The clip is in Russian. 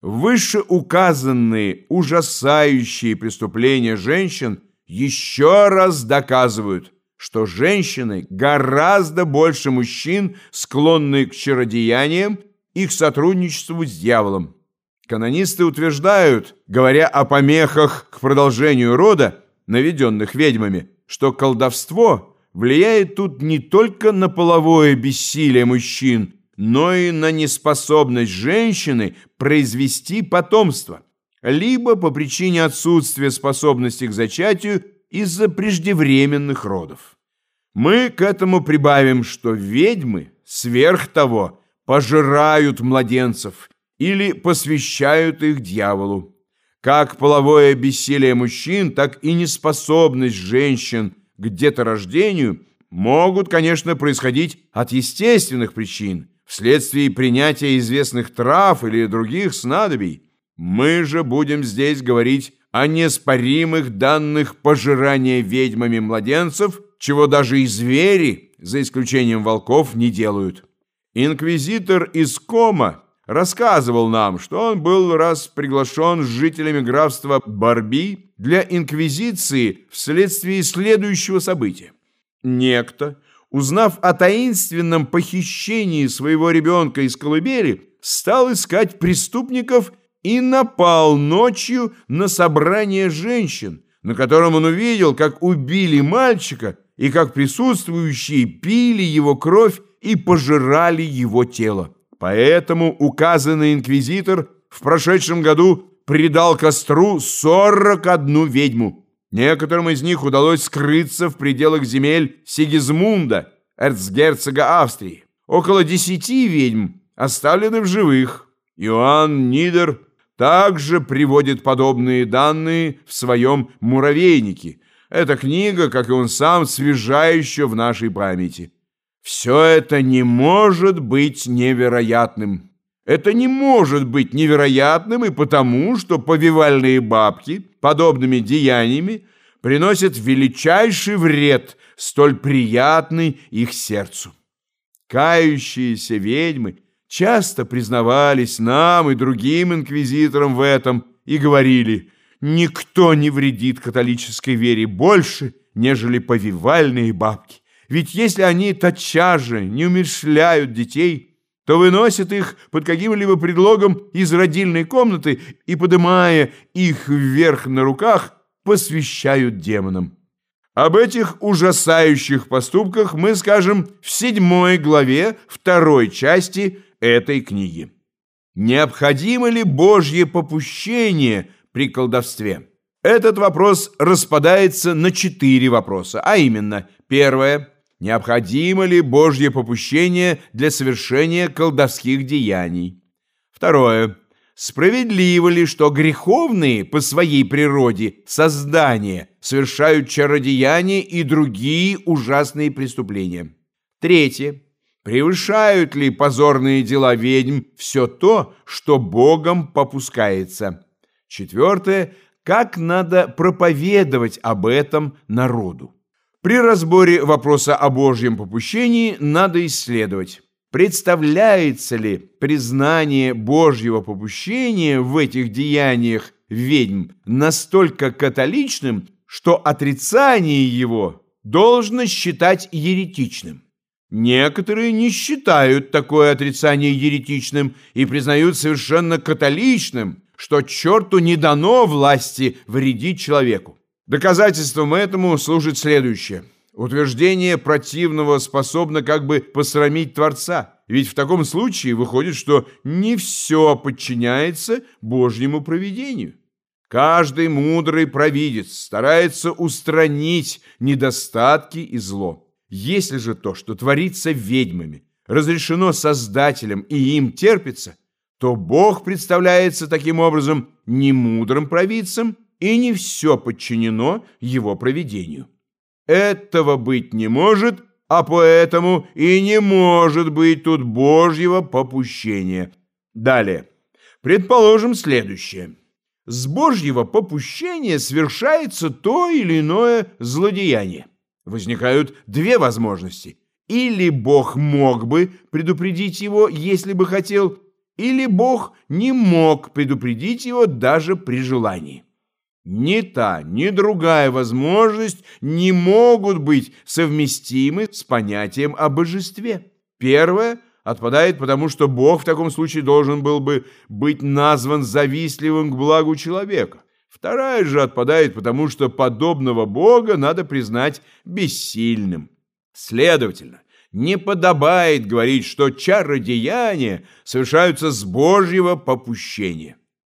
Вышеуказанные ужасающие преступления женщин еще раз доказывают, что женщины гораздо больше мужчин склонны к чародеяниям и к сотрудничеству с дьяволом. Канонисты утверждают, говоря о помехах к продолжению рода, наведенных ведьмами, что колдовство влияет тут не только на половое бессилие мужчин, но и на неспособность женщины произвести потомство, либо по причине отсутствия способности к зачатию из-за преждевременных родов. Мы к этому прибавим, что ведьмы, сверх того, пожирают младенцев или посвящают их дьяволу. Как половое бессилие мужчин, так и неспособность женщин к деторождению могут, конечно, происходить от естественных причин, вследствие принятия известных трав или других снадобий. Мы же будем здесь говорить о неспоримых данных пожирания ведьмами младенцев, чего даже и звери, за исключением волков, не делают. Инквизитор из Кома рассказывал нам, что он был раз приглашен с жителями графства Барби для инквизиции вследствие следующего события. Некто, узнав о таинственном похищении своего ребенка из колыбели, стал искать преступников и напал ночью на собрание женщин, на котором он увидел, как убили мальчика и как присутствующие пили его кровь и пожирали его тело. Поэтому указанный инквизитор в прошедшем году предал костру 41 ведьму. Некоторым из них удалось скрыться в пределах земель Сигизмунда, эрцгерцога Австрии. Около десяти ведьм оставлены в живых. Иоанн Нидер также приводит подобные данные в своем «Муравейнике». Эта книга, как и он сам, свежа еще в нашей памяти. Все это не может быть невероятным. Это не может быть невероятным и потому, что повивальные бабки подобными деяниями приносят величайший вред, столь приятный их сердцу. Кающиеся ведьмы часто признавались нам и другим инквизиторам в этом и говорили, никто не вредит католической вере больше, нежели повивальные бабки. Ведь если они тотчас же не умершляют детей, то выносят их под каким-либо предлогом из родильной комнаты и, подымая их вверх на руках, посвящают демонам. Об этих ужасающих поступках мы скажем в седьмой главе второй части этой книги. Необходимо ли Божье попущение при колдовстве? Этот вопрос распадается на четыре вопроса, а именно, первое – необходимо ли Божье попущение для совершения колдовских деяний. Второе. Справедливо ли, что греховные по своей природе создания совершают чародеяния и другие ужасные преступления? Третье. Превышают ли позорные дела ведьм все то, что Богом попускается? Четвертое. Как надо проповедовать об этом народу? При разборе вопроса о Божьем попущении надо исследовать, представляется ли признание Божьего попущения в этих деяниях ведьм настолько католичным, что отрицание его должно считать еретичным. Некоторые не считают такое отрицание еретичным и признают совершенно католичным, что черту не дано власти вредить человеку. Доказательством этому служит следующее. Утверждение противного способно как бы посрамить Творца, ведь в таком случае выходит, что не все подчиняется Божьему провидению. Каждый мудрый провидец старается устранить недостатки и зло. Если же то, что творится ведьмами, разрешено Создателем и им терпится, то Бог представляется таким образом не мудрым провидцем, и не все подчинено его проведению. Этого быть не может, а поэтому и не может быть тут Божьего попущения. Далее. Предположим следующее. С Божьего попущения совершается то или иное злодеяние. Возникают две возможности. Или Бог мог бы предупредить его, если бы хотел, или Бог не мог предупредить его даже при желании. Ни та, ни другая возможность не могут быть совместимы с понятием о божестве. Первое отпадает потому, что Бог в таком случае должен был бы быть назван завистливым к благу человека. Вторая же отпадает потому, что подобного Бога надо признать бессильным. Следовательно, не подобает говорить, что чародеяния совершаются с Божьего попущения.